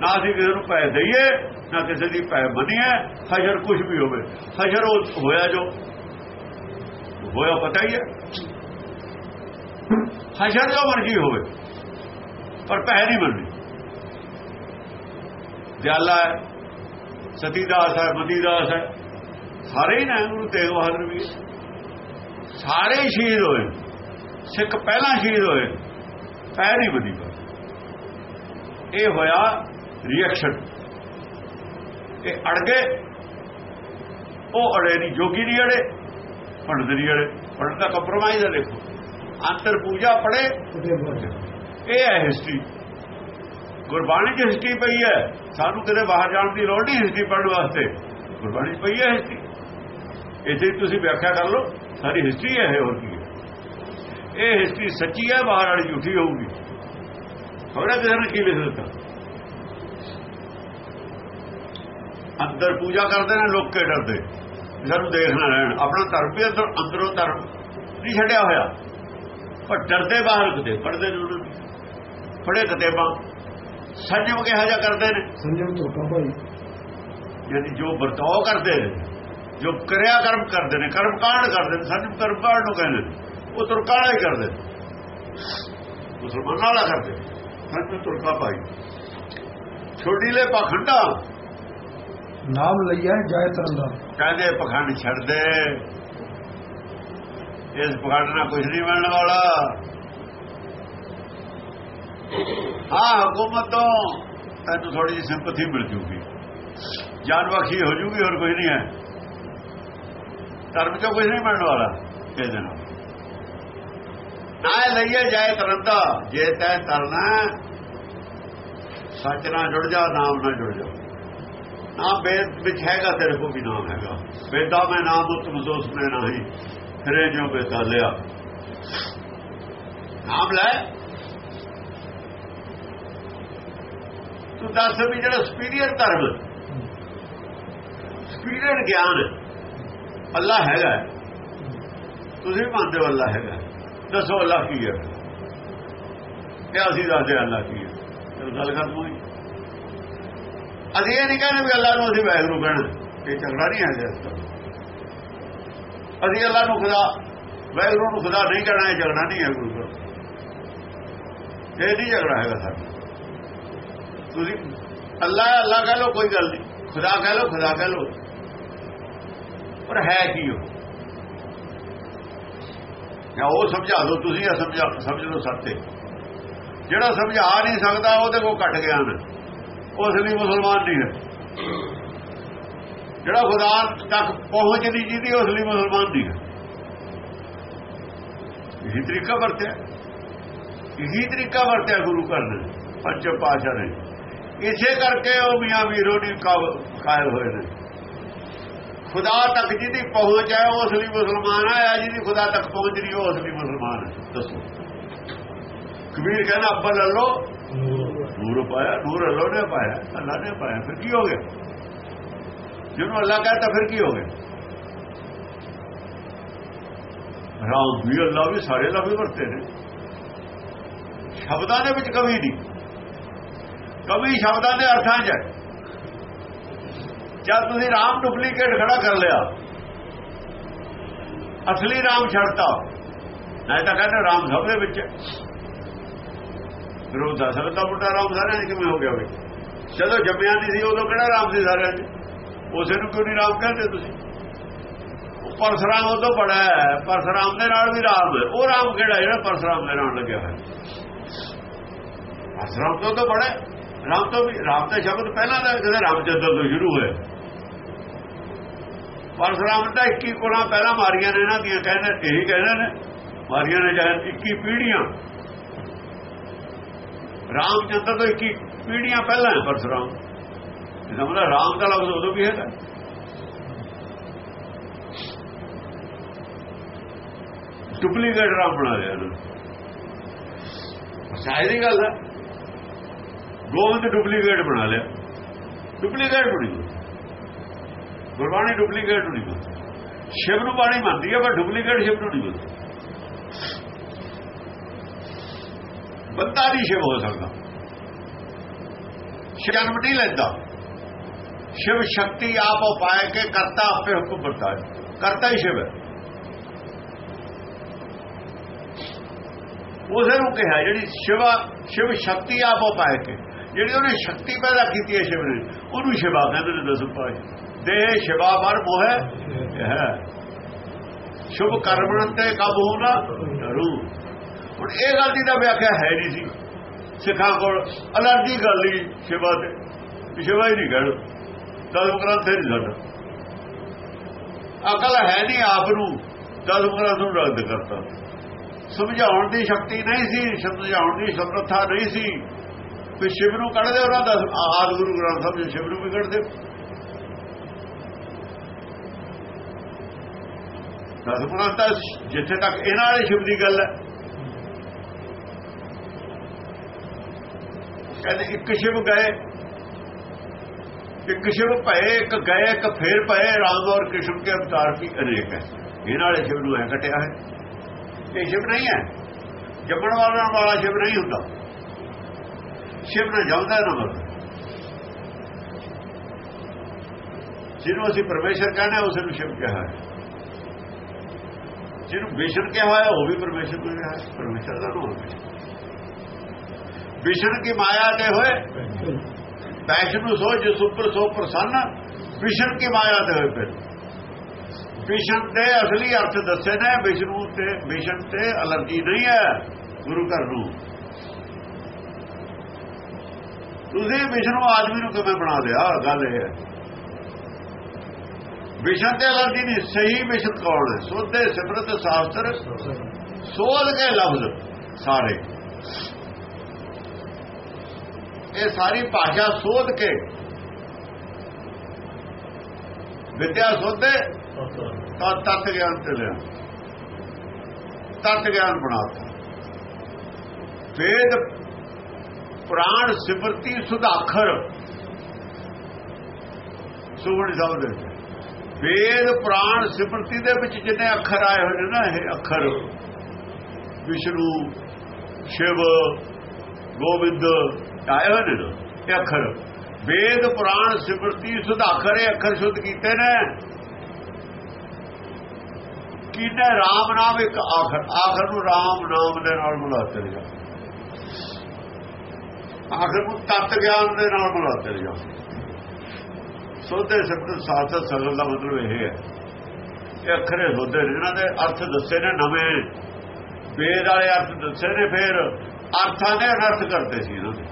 ਨਾ ਅਸੀਂ ਕਿਸੇ ਨੂੰ ਪੈ ਦਈਏ, ਨਾ ਕਿਸੇ ਦੀ ਪੈ ਮੰਨੀਏ ਹਸ਼ਰ ਕੁਝ ਵੀ ਹੋਵੇ। ਹਸ਼ਰ ਉਹ ਹੋਇਆ ਜੋ। ਹੋਇਆ ਪਤਾ ਹੀ ਹੈ। ਹਸ਼ਰ ਜੋ ਮਰਜ਼ੀ ਹੋਵੇ, ਪਰ ਪੈ ਨਹੀਂ ਮੰਨਣੀ ਦਿਆਲਾ ਹੈ ਸਤੀ ਦਾਸ ਹੈ ਮਦੀਦਾਸ ਹੈ, ਸਾਰੇ ਹੀ ਨੇ ਗੁਰੂ ਤੇਗ ਬਹਾਦਰ ਵੀ। ਸਾਰੇ ਸ਼ਹੀਦ ਹੋਏ। ਸਿੱਖ ਪਹਿਲਾਂ ਸ਼ਹੀਦ ਹੋਏ। ਪੈ ਨਹੀਂ ਬਦੀ ਇਹ ਹੋਇਆ ਰਿਐਕਸ਼ਨ ਇਹ ਅੜ ਗਏ। ਉਹ ਅੜੇ ਨਹੀਂ, ਜੋਗੀ ਨਹੀਂ ਅੜੇ। ਪੰਡਤ ਵਾਲੇ ਅੜੇ ਪੰਡਤ ਦਾ ਕੰਪਰਮਾਈਜ਼ ਹੈ ਦੇਖੋ। ਅੰਤਰ ਪੂਜਾ ਪੜੇ, ਇਹ ਹੈ ਹਿਸਟਰੀ ਗੁਰਬਾਣੀ 'ਚ ਹਿਸਟਰੀ ਪਈ ਹੈ। ਸਾਨੂੰ ਕਿਤੇ ਬਾਹਰ ਜਾਣ ਦੀ ਲੋੜ ਨਹੀਂ ਹਿਸਟਰੀ ਪੜ੍ਹਨ ਵਾਸਤੇ। ਗੁਰਬਾਣੀ 'ਚ ਪਈ ਹੈ ਹਿਸਟਰੀ ਇਸੇ ਤੁਸੀਂ ਵਿਆਖਿਆ ਕਰ ਲਓ ਸਾਰੀ ਹਿਸਟਰੀ ਹੈ ਇਹ ਹੋਰ ਕੀ ਹੈ। ਇਹ ਹਿਸਟਰੀ ਸੱਚੀ ਹੈ, ਬਾਹਰ ਵਾਲੀ ਝੂਠੀ ਹੋਊਗੀ। ਖਬਰਾਂ ਕਿਸੇ ਨੇ ਕੀ ਲਿਖ ਦਿੱਤਾ? ਅੰਦਰ ਪੂਜਾ ਕਰਦੇ ਨੇ, ਲੋਕ ਕੇ ਡਰਦੇ? ਸਾਨੂੰ ਦੇਖ ਨਾ ਲੈਣ ਆਪਣਾ ਧਰਮ ਵੀ ਅੰਦਰ ਧਰਮ ਨਹੀਂ ਛੱਡਿਆ ਹੋਇਆ। ਪਰ ਡਰਦੇ ਬਾਹਰ ਕਿਤੇ ਪੜਦੇ ਨੇ ਉਹਨਾਂ ਪੜੇ ਕਿਤਾਬਾਂ ਸੰਜਮ ਕਿਹਾ ਜਾ ਕਰਦੇ ਨੇ? ਸੰਜਮ ਤੁਰਕਾ ਭਾਈ। ਯਾਨੀ ਜੋ ਵਰਤਾਓ ਕਰਦੇ ਨੇ ਜੋ ਕਿਰਿਆ ਕਰਮ ਕਰਦੇ ਨੇ ਕਰਮ ਕਾਂਡ ਕਰਦੇ ਨੇ ਸੰਜਮ ਕਰਮ ਕਾਂਡ ਨੂੰ ਕਹਿੰਦੇ ਨੇ ਉਹ ਤੁਰਕਾਲਾ ਹੀ ਕਰਦੇ ਨੇ। ਮੁਸਲਮਾਨਾਂ ਵਾਲਾ ਕਰਦੇ ਸੰਜਮ ਤੁਰਕਾ ਭਾਈ। ਛੋਟੀ ਲੈ ਪਖੰਡਾ ਨਾਮ ਲਈਆ ਜਾਇ ਤਰੰਦਾ ਕਹਿੰਦੇ ਪਖੰਡ ਛੱਡ ਦੇ। ਇਸ ਪਖੰਡ ਨਾਲ ਕੁਝ ਨਹੀਂ ਮਿਲਣ ਵਾਲਾ। ਹਾਂ ਹਕੂਮਤੋਂ ਤੈਨੂੰ ਥੋੜੀ ਜਿਹੀ ਸਿੰਪਥੀ ਮਿਲ ਜੂਗੀ। ਜਾਨ ਬਖਸ਼ੀ ਹੋ ਜੂਗੀ, ਹੋਰ ਕੁਝ ਨਹੀਂ ਹੈ। ਧਰਮ ਚੋਂ ਕੁਝ ਨਹੀਂ ਮਿਲਣ ਵਾਲਾ ਇਹਦੇ ਨਾਲ। ਨਾ ਲਈਏ ਜਾਏ ਤਰੰਦਾ ਜੇ ਤੈ ਤਰਨਾ ਸੱਚ ਨਾਲ ਜੁੜ ਜਾ, ਨਾਮ ਨਾਲ ਜੁੜ ਜਾ। ਨਾਮ ਵੇਦ ਵਿੱਚ ਹੈਗਾ, ਤੇਰੇ ਕੋਲ ਵੀ ਨਾਮ ਹੈਗਾ। ਵੇਦਾ ਮੈਂ ਨਾਮ ਉਤਮ ਦੋਸ ਮੈਂ ਨਹੀਂ। ਫਿਰੇ ਜੋ ਵੇਦਾ ਲਿਆ। ਨਾਮ ਲੈ। ਤੂੰ ਦੱਸ ਵੀ ਜਿਹੜਾ ਸੁਪੀਰੀਅਰ ਧਰਮ ਸੁਪੀਰੀਅਰ ਗਿਆਨ ਅੱਲਾ ਹੈਗਾ ਤੁਸੀਂ ਵੀ ਮੰਨਦੇ ਹੋ ਅੱਲਾ ਹੈਗਾ ਦੱਸੋ ਅੱਲਾ ਕੀ ਹੈ। ਕਿਆ ਅਸੀਂ ਦੱਸਦੇ ਅੱਲਾ ਕੀ ਹੈ। ਫਿਰ ਗੱਲ ਕਰ ਹੋਈ? ਅਸੀਂ ਇਹ ਨਹੀਂ ਕਹਿੰਦੇ ਵੀ ਅੱਲਾ ਨੂੰ ਅਸੀਂ ਵਾਹਿਗੁਰੂ ਕਹਿਣਾ। ਇਹ ਝਗੜਾ ਨਹੀਂ ਹੈ ਇਸ ਤਰ੍ਹਾਂ ਅਸੀਂ ਅੱਲਾ ਨੂੰ ਖੁਦਾ, ਵਾਹਿਗੁਰੂ ਨੂੰ ਖੁਦਾ ਨਹੀਂ ਕਹਿਣਾ, ਇਹ ਝਗੜਾ ਨਹੀਂ ਹੈ ਗੁਰੂ ਘਰ ਇਹ ਨਹੀਂ ਝਗੜਾ ਹੈਗਾ ਸਾਡਾ। ਤੁਸੀਂ ਅੱਲਾ ਅੱਲਾ ਕਹਿ ਲੋ ਕੋਈ ਗੱਲ ਨਹੀਂ। ਖੁਦਾ ਕਹਿ ਲੋ ਖੁਦਾ ਕਹਿ ਲੋ ਪਰ ਹੈ ਕੀ ਉਹ? ਜਾਂ ਉਹ ਸਮਝਾ ਦਿਓ, ਤੁਸੀਂ ਇਹ ਸਮਝਾ ਸਮਝ ਲਓ ਸੱਤੇ ਜਿਹੜਾ ਸਮਝਾ ਨਹੀਂ ਸਕਦਾ ਉਹਦੇ ਕੋਲ ਘਟ ਗਿਆਨ ਹੈ ਉਹ ਅਸਲੀ ਮੁਸਲਮਾਨ ਨਹੀਂ ਹੈ। ਜਿਹੜਾ ਖੁਦਾ ਤੱਕ ਪਹੁੰਚ ਜਿਹਦੀ ਉਹ ਅਸਲੀ ਮੁਸਲਮਾਨ ਨਹੀਂ ਹੈ। ਇਹ ਤਰੀਕਾ ਵਰਤਿਆ। ਇਹ ਤਰੀਕਾ ਵਰਤਿਆ ਗੁਰੂ ਘਰ ਨੇ, ਪੰਜ ਪਾਸ਼ਾ ਨੇ। ਇਸੇ ਕਰਕੇ ਉਹ ਮੀਆਂ ਵੀਰੋ ਨਹੀਂ ਕਾਇਲ ਹੋਏ ਨੇ। ਖੁਦਾ ਤੱਕ ਜਿਹਦੀ ਪਹੁੰਚ ਹੈ ਉਹ ਅਸਲੀ ਮੁਸਲਮਾਨ ਹੈ। ਜਿਹਦੀ ਖੁਦਾ ਤੱਕ ਪਹੁੰਚ ਨਹੀਂ ਉਹ ਅਸਲੀ ਮੁਸਲਮਾਨ ਹੈ। ਦੱਸੋ। ਕਬੀਰ ਕਹਿੰਦਾ ਅੱਬਲ ਅੱਲੋ ਨੂਰ ਪਾਇਆ ਨੂਰ ਅੱਲੋ ਨੇ ਪਾਇਆ ਅੱਲਾ ਨੇ ਪਾਇਆ, ਫਿਰ ਕੀ ਹੋ ਗਿਆ? ਜਿਹਨੂੰ ਅੱਲਾ ਕਹਤਾ ਫਿਰ ਕੀ ਹੋ ਗਿਆ? ਰਾਮ ਵੀ ਅੱਲਾ ਵੀ ਸਾਰੇ ਲਫ਼ਜ਼ ਵਰਤੇ ਨੇ। ਸ਼ਬਦਾਂ ਦੇ ਵਿੱਚ ਕਵੀ ਨਹੀਂ। ਕਵੀ ਸ਼ਬਦਾਂ ਦੇ ਅਰਥਾਂ 'ਚ ਹੈ। ਜਦ ਤੁਸੀਂ ਰਾਮ ਡੁਪਲੀਕੇਟ ਖੜਾ ਕਰ ਲਿਆ, ਅਸਲੀ ਰਾਮ ਛੱਡਤਾ ਨਹੀਂ ਤਾਂ ਕਹਿੰਦੇ ਰਾਮ ਸਭ ਦੇ ਵਿੱਚ ਫਿਰ ਉਹ ਦਸ ਦਾ ਬੁੱਢਾ ਰਾਮ ਸਾਰਿਆਂ 'ਚ ਕਿਵੇਂ ਹੋ ਗਿਆ ਹੋਵੇ ਜਦੋਂ ਜੰਮਿਆ ਨਹੀਂ ਸੀ, ਉਦੋਂ ਕਿਹੜਾ ਰਾਮ ਸੀ ਸਾਰਿਆਂ 'ਚ ਉਸੇ ਨੂੰ ਕਿਉਂ ਨਹੀਂ ਰਾਮ ਕਹਿੰਦੇ ਤੁਸੀਂ? ਪਰਸਰਾਮ ਉਹ ਤੋਂ ਬੜਾ ਹੈ, ਪਰਸਰਾਮ ਦੇ ਨਾਲ ਵੀ ਰਾਮ ਹੈ। ਉਹ ਰਾਮ ਕਿਹੜਾ ਜਿਹੜਾ ਪਰਸਰਾਮ ਦੇ ਨਾਲ ਲੱਗਿਆ ਹੋਇਆ? ਪਰਸਰਾਮ ਤੋਂ ਤਾਂ ਬੜਾ ਰਾਮ ਤੋਂ ਵੀ ਰਾਮ ਦਾ ਸ਼ਬਦ ਪਹਿਲਾਂ ਦਾ ਜਦੋਂ ਰਾਮਚੰਦਰ ਤੋਂ ਸ਼ੁਰੂ ਹੋਇਆ। ਪਰਸਰਾਮ ਦਾ 21 ਕੋਲਾਂ ਪਹਿਲਾਂ ਮਾਰੀਆਂ ਨੇ ਇਹਨਾਂ ਦੀਆਂ, ਕਹਿੰਦੇ ਇਹੀ ਕਹਿੰਦੇ ਨੇ, ਮਾਰੀਆਂ ਨੇ ਜਾਂ 21 ਪੀੜੀਆਂ ਰਾਮਚੰਦਰ ਤੋਂ 21 ਪੀੜ੍ਹੀਆਂ ਪਹਿਲਾਂ ਹੈ ਪਰਸਰਾਮ। ਇਹਦਾ ਮਤਲਬ ਰਾਮ ਦਾ ਲਫ਼ਜ਼ ਉਦੋਂ ਵੀ ਹੈਗਾ। ਡੁਪਲੀਕੇਟ ਰਾਮ ਬਣਾ ਲਿਆ ਉਹਨੂੰ ਸਾਇਦ ਹੀ ਗੱਲ ਹੈ। ਗੋਬਿੰਦ ਡੁਪਲੀਕੇਟ ਬਣਾ ਲਿਆ। ਡੁਪਲੀਕੇਟ ਬਣੀ। ਗੁਰਬਾਣੀ ਡੁਪਲੀਕੇਟ ਨਹੀਂ ਸ਼ਿਵ ਨੂੰ ਬਾਣੀ ਮੰਨਦੀ ਹੈ, ਪਰ ਡੁਪਲੀਕੇਟ ਸ਼ਿਵ ਨੂੰ ਨਹੀਂ ਮੰਨਦੀ। ਬੰਦਾ ਨਹੀਂ ਸ਼ਿਵ ਹੋ ਸਕਦਾ ਜਨਮ ਨਹੀਂ ਲੈਂਦਾ ਸ਼ਿਵ ਸ਼ਕਤੀ ਆਪ ਉਪਾਇ ਕੇ ਕਰਤਾ ਆਪੇ ਹੁਕਮ ਕਰਤਾ ਹੈ ਕਰਤਾ ਹੀ ਸ਼ਿਵ ਹੈ ਉਸੇ ਨੂੰ ਕਿਹਾ ਜਿਹੜੀ ਸ਼ਿਵਾ ਸ਼ਿਵ ਸ਼ਕਤੀ ਆਪ ਉਪਾਇ ਕੇ ਜਿਹੜੀ ਉਹਨੇ ਸ਼ਕਤੀ ਪੈਦਾ ਕੀਤੀ ਹੈ ਸ਼ਿਵ ਨੇ ਉਹਨੂੰ ਸ਼ਿਵਾ ਕਹਿੰਦੇ ਨੇ ਦਸ ਪਾਏ ਦੇਹ ਸ਼ਿਵਾ ਵਰ ਮੋਹ ਹੈ ਸ਼ੁਭ ਕਰਮਣ ਤੇ ਕਾਬੂ ਨਾ ਡਰੂ ਹੁਣ ਇਹ ਗੱਲ ਦੀ ਤਾਂ ਵਿਆਖਿਆ ਹੈ ਨਹੀਂ ਸੀ। ਸਿੱਖਾਂ ਕੋਲ ਅਲਰਜੀ ਗੱਲ ਹੀ ਸ਼ਿਵਾ ਤੇ। ਸ਼ਿਵਾ ਹੀ ਨਹੀਂ ਕਹਿਣ। ਦਸ ਗ੍ਰੰਥ ਨਹੀਂ ਸਾਡਾ ਅਕਲ ਹੈ ਨਹੀਂ ਆਪ ਨੂੰ। ਦਸਮ ਗ੍ਰੰਥ ਨੂੰ ਰੱਦ ਕਰਤਾ। ਸਮਝਾਉਣ ਦੀ ਸ਼ਕਤੀ ਨਹੀਂ ਸੀ, ਸਮਝਾਉਣ ਦੀ ਸਮਰੱਥਾ ਨਹੀਂ ਸੀ। ਵੀ ਸ਼ਿਵ ਨੂੰ ਕੱਢਦੇ ਉਹਨਾਂ ਦਾ ਆਦ ਗੁਰੂ ਗ੍ਰੰਥ ਸਾਹਿਬ ਜੀ ਸ਼ਿਵ ਨੂੰ ਵੀ ਕੱਢਦੇ ਦਸ ਗੁਰਾਂ ਤਾਂ ਜਿੱਥੇ ਤੱਕ ਇਹਨਾਂ ਵਾਲੇ ਸ਼ਿਵ ਦੀ ਗੱਲ ਹੈ ਕਹਿੰਦੇ ਇੱਕ ਸ਼ਿਵ ਗਏ। ਇੱਕ ਸ਼ਿਵ ਭਏ, ਇੱਕ ਗਏ, ਇੱਕ ਫੇਰ ਭਏ। ਰਾਮ ਔਰ ਕ੍ਰਿਸ਼ਨ ਕੇ ਅਵਤਾਰ ਕੀ ਅਨੇਕ ਹੈ। ਇਹਨਾਂ ਵਾਲੇ ਸ਼ਿਵ ਨੂੰ ਐ ਕਟਿਆ ਹੈ। ਇਹ ਸ਼ਿਵ ਨਹੀਂ ਹੈ। ਜੰਮਣ ਵਾਲਾ ਵਾਲਾ ਸ਼ਿਵ ਨਹੀਂ ਹੁੰਦਾ। ਸ਼ਿਵ ਨਾ ਜਾਂਦਾ ਨਾ ਮਰਦਾ। ਜਿਹਨੂੰ ਅਸੀਂ ਪਰਮੇਸ਼ਰ ਕਹਿੰਦੇ ਉਸ ਨੂੰ ਸ਼ਿਵ ਕਿਹਾ ਹੈ। ਜਿਹਨੂੰ ਵਿਸ਼ਨ ਕਿਹਾ ਹੋਇਆ, ਉਹ ਵੀ ਪਰਮੇਸ਼ਰ ਨੂੰ ਕਿਹਾ ਹੈ। ਪਰਮੇਸ਼ਰ ਦਾ ਨਾਮ ਹੈ। ਵਿਸ਼ਨ ਕੀ ਮਾਇਆ ਤੇ ਹੋਏ? ਵੈਸ਼ਨੂ ਸੋ ਜਿਸ ਉੱਪਰ ਸੋ ਪ੍ਰਸੰਨ ਵਿਸ਼ਨ ਕੀ ਮਾਇਆ ਤੇ ਹੋਏ ਫਿਰ? ਵਿਸ਼ਨ ਦੇ ਅਸਲੀ ਅਰਥ ਦੱਸੇ ਨੇ ਵਿਸ਼ਨੂੰ ਤੇ ਵਿਸ਼ਨ ਤੇ ਅਲਰਜੀ ਨਹੀਂ ਹੈ ਗੁਰੂ ਘਰ ਨੂੰ। ਤੁਸੀਂ ਵਿਸ਼ਨੂੰ ਆਦਮੀ ਨੂੰ ਕਿਵੇਂ ਬਣਾ ਲਿਆ? ਗੱਲ ਇਹ ਹੈ। ਵਿਸ਼ਨ ਤੇ ਅਲਰਜੀ ਨਹੀਂ ਸਹੀ ਵਿਸ਼ਨ ਕੌਣ ਹੈ? ਸੋਧੇ ਸਿਮਰਤ ਸ਼ਾਸਤਰ ਸੋਧ ਕੇ ਲਫ਼ਜ਼ ਸਾਰੇ। ਇਹ ਸਾਰੀ ਭਾਸ਼ਾ ਸੋਧ ਕੇ ਵਿਦਿਆ ਸੋਧੇ, ਤਾਂ ਤਤ ਗਿਆਨ ਤੇ ਲਿਆ। ਤਤ ਗਿਆਨ ਬਣਾਤਾ। ਵੇਦ ਪ੍ਰਾਣ ਸਿਮਰਤੀ ਸੁਧਾਖਰ ਸੁਵਣ ਸ਼ਬਦ ਵੇਦ ਪ੍ਰਾਣ ਸਿਮਰਤੀ ਦੇ ਵਿੱਚ ਜਿੰਨੇ ਅੱਖਰ ਆਏ ਹੋਏ ਨੇ ਨਾ, ਇਹ ਅੱਖਰ ਵਿਸ਼ਨੂੰ, ਸ਼ਿਵ, ਗੋਬਿੰਦ ਆਏ ਹੋਏ ਨੇ ਨਾ ਇਹ ਅੱਖਰ। ਵੇਦ, ਪੁਰਾਣ, ਸਿਮਰਤੀ ਸੁਧਾਖਰ ਇਹ ਅੱਖਰ ਸ਼ੁੱਧ ਕੀਤੇ ਨੇ। ਕੀਨੇ RAM ਨਾਮ ਇੱਕ ਆਖਰ। ਆਖਰ ਨੂੰ ਰਾਮ ਨਾਮ ਦੇ ਨਾਲ ਮਿਲਾਤੇ ਲਿਆ ਆਖਰ ਨੂੰ ਤਤ ਗਿਆਨ ਦੇ ਨਾਲ ਮਿਲਾਤੇ ਲਿਆ ਸੋਧੇ ਸ਼ਬਦ ਸਾਥ ਸਗਲ ਦਾ ਮਤਲਬ ਇਹ ਹੈ। ਇਹ ਅੱਖਰੇ ਸੋਧੇ ਨੇ ਇਹਨਾਂ ਦੇ ਅਰਥ ਦੱਸੇ ਨੇ ਨਵੇਂ। ਵੇਦ ਵਾਲੇ ਅਰਥ ਦੱਸੇ ਨੇ, ਫਿਰ ਅਰਥਾਂ ਦੇ ਅਨਰਥ ਕਰਦੇ ਸੀ ਇਹਨਾਂ ਦੇ।